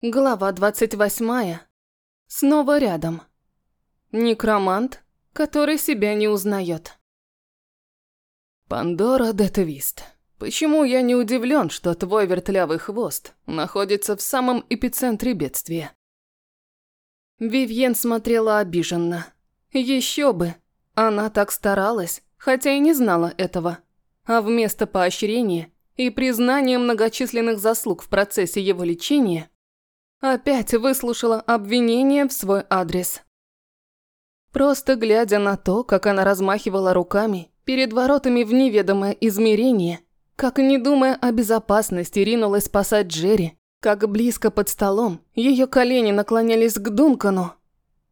Глава 28. Снова рядом. Некромант, который себя не узнает. Пандора де Твист. Почему я не удивлен, что твой вертлявый хвост находится в самом эпицентре бедствия? Вивьен смотрела обиженно. Еще бы. Она так старалась, хотя и не знала этого. А вместо поощрения и признания многочисленных заслуг в процессе его лечения Опять выслушала обвинение в свой адрес. Просто глядя на то, как она размахивала руками перед воротами в неведомое измерение, как не думая о безопасности ринулась спасать Джерри, как близко под столом ее колени наклонялись к Дункану.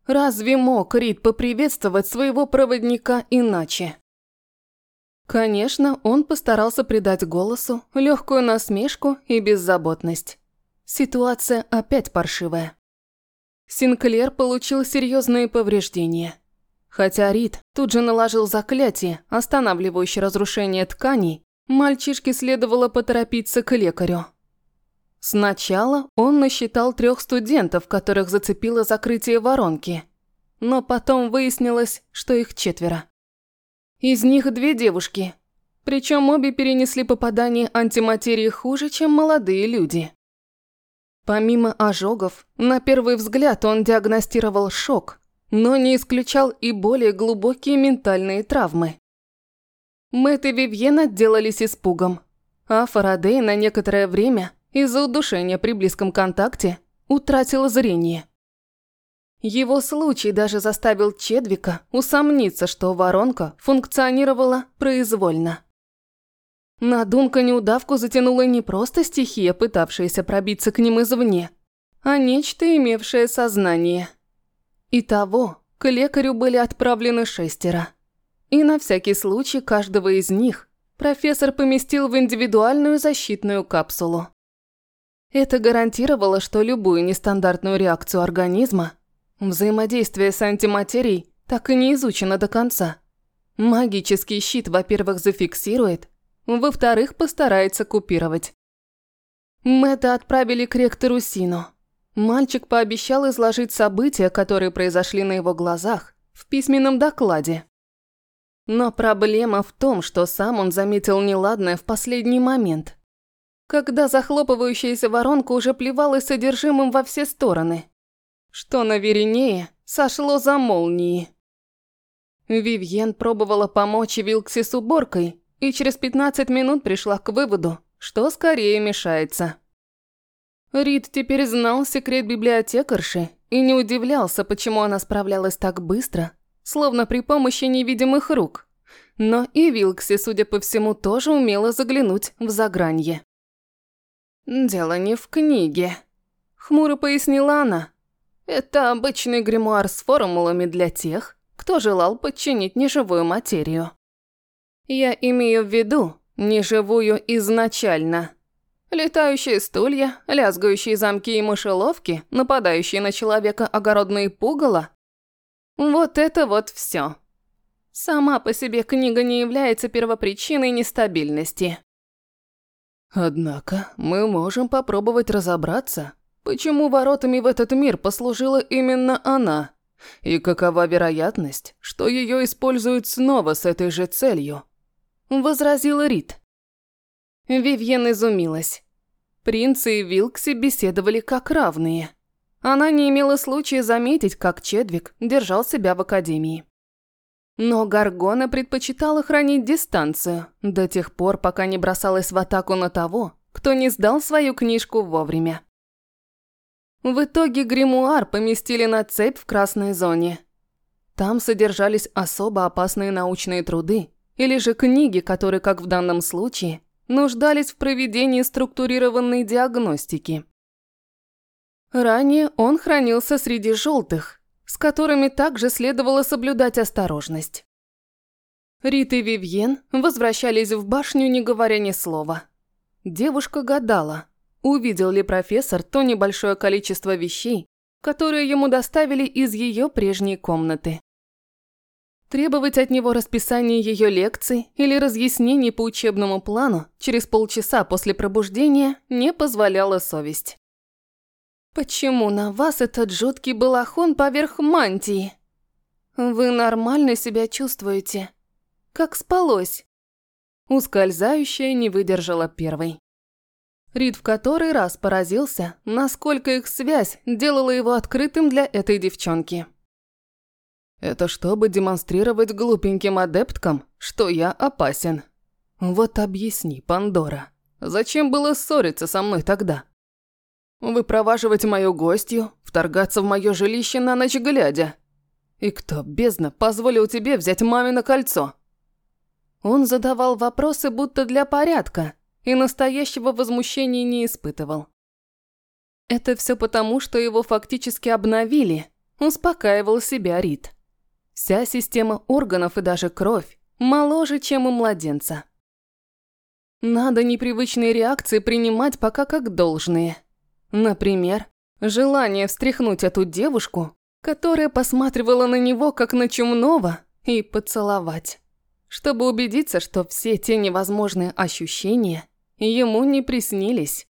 Разве мог Рид поприветствовать своего проводника иначе? Конечно, он постарался придать голосу легкую насмешку и беззаботность. Ситуация опять паршивая. Синклер получил серьезные повреждения. Хотя Рид тут же наложил заклятие, останавливающее разрушение тканей, мальчишке следовало поторопиться к лекарю. Сначала он насчитал трех студентов, которых зацепило закрытие воронки. Но потом выяснилось, что их четверо. Из них две девушки. Причем обе перенесли попадание антиматерии хуже, чем молодые люди. Помимо ожогов, на первый взгляд он диагностировал шок, но не исключал и более глубокие ментальные травмы. Мэтт и Вивьен отделались испугом, а Фарадей на некоторое время из-за удушения при близком контакте утратил зрение. Его случай даже заставил Чедвика усомниться, что воронка функционировала произвольно. На Дункане удавку затянула не просто стихия, пытавшаяся пробиться к ним извне, а нечто, имевшее сознание. Итого, к лекарю были отправлены шестеро. И на всякий случай каждого из них профессор поместил в индивидуальную защитную капсулу. Это гарантировало, что любую нестандартную реакцию организма, взаимодействие с антиматерией так и не изучено до конца. Магический щит, во-первых, зафиксирует, во-вторых, постарается купировать. Мэтта отправили к ректору Сину. Мальчик пообещал изложить события, которые произошли на его глазах, в письменном докладе. Но проблема в том, что сам он заметил неладное в последний момент. Когда захлопывающаяся воронка уже плевалась содержимым во все стороны. Что на Веринее сошло за молнией. Вивьен пробовала помочь Вилкси с уборкой, и через 15 минут пришла к выводу, что скорее мешается. Рид теперь знал секрет библиотекарши и не удивлялся, почему она справлялась так быстро, словно при помощи невидимых рук. Но и Вилкси, судя по всему, тоже умела заглянуть в загранье. «Дело не в книге», – хмуро пояснила она. «Это обычный гримуар с формулами для тех, кто желал подчинить неживую материю». Я имею в виду неживую изначально. Летающие стулья, лязгающие замки и мышеловки, нападающие на человека огородные пугало. Вот это вот все. Сама по себе книга не является первопричиной нестабильности. Однако мы можем попробовать разобраться, почему воротами в этот мир послужила именно она, и какова вероятность, что ее используют снова с этой же целью –– возразила Рит. Вивьен изумилась. Принцы и Вилкси беседовали как равные. Она не имела случая заметить, как Чедвик держал себя в академии. Но Гаргона предпочитала хранить дистанцию до тех пор, пока не бросалась в атаку на того, кто не сдал свою книжку вовремя. В итоге гримуар поместили на цепь в красной зоне. Там содержались особо опасные научные труды, или же книги, которые, как в данном случае, нуждались в проведении структурированной диагностики. Ранее он хранился среди желтых, с которыми также следовало соблюдать осторожность. Рит и Вивьен возвращались в башню, не говоря ни слова. Девушка гадала, увидел ли профессор то небольшое количество вещей, которые ему доставили из ее прежней комнаты. Требовать от него расписания ее лекций или разъяснений по учебному плану через полчаса после пробуждения не позволяла совесть. Почему на вас этот жуткий балахон поверх мантии? Вы нормально себя чувствуете? Как спалось? Ускользающая не выдержала первой. Рид в который раз поразился, насколько их связь делала его открытым для этой девчонки. Это чтобы демонстрировать глупеньким адепткам, что я опасен. Вот объясни, Пандора, зачем было ссориться со мной тогда? Выпроваживать мою гостью, вторгаться в мое жилище на ночь глядя. И кто, бездна, позволил тебе взять мамино кольцо? Он задавал вопросы будто для порядка и настоящего возмущения не испытывал. Это все потому, что его фактически обновили, успокаивал себя Рид. Вся система органов и даже кровь моложе, чем у младенца. Надо непривычные реакции принимать пока как должные. Например, желание встряхнуть эту девушку, которая посматривала на него как на чумного, и поцеловать. Чтобы убедиться, что все те невозможные ощущения ему не приснились.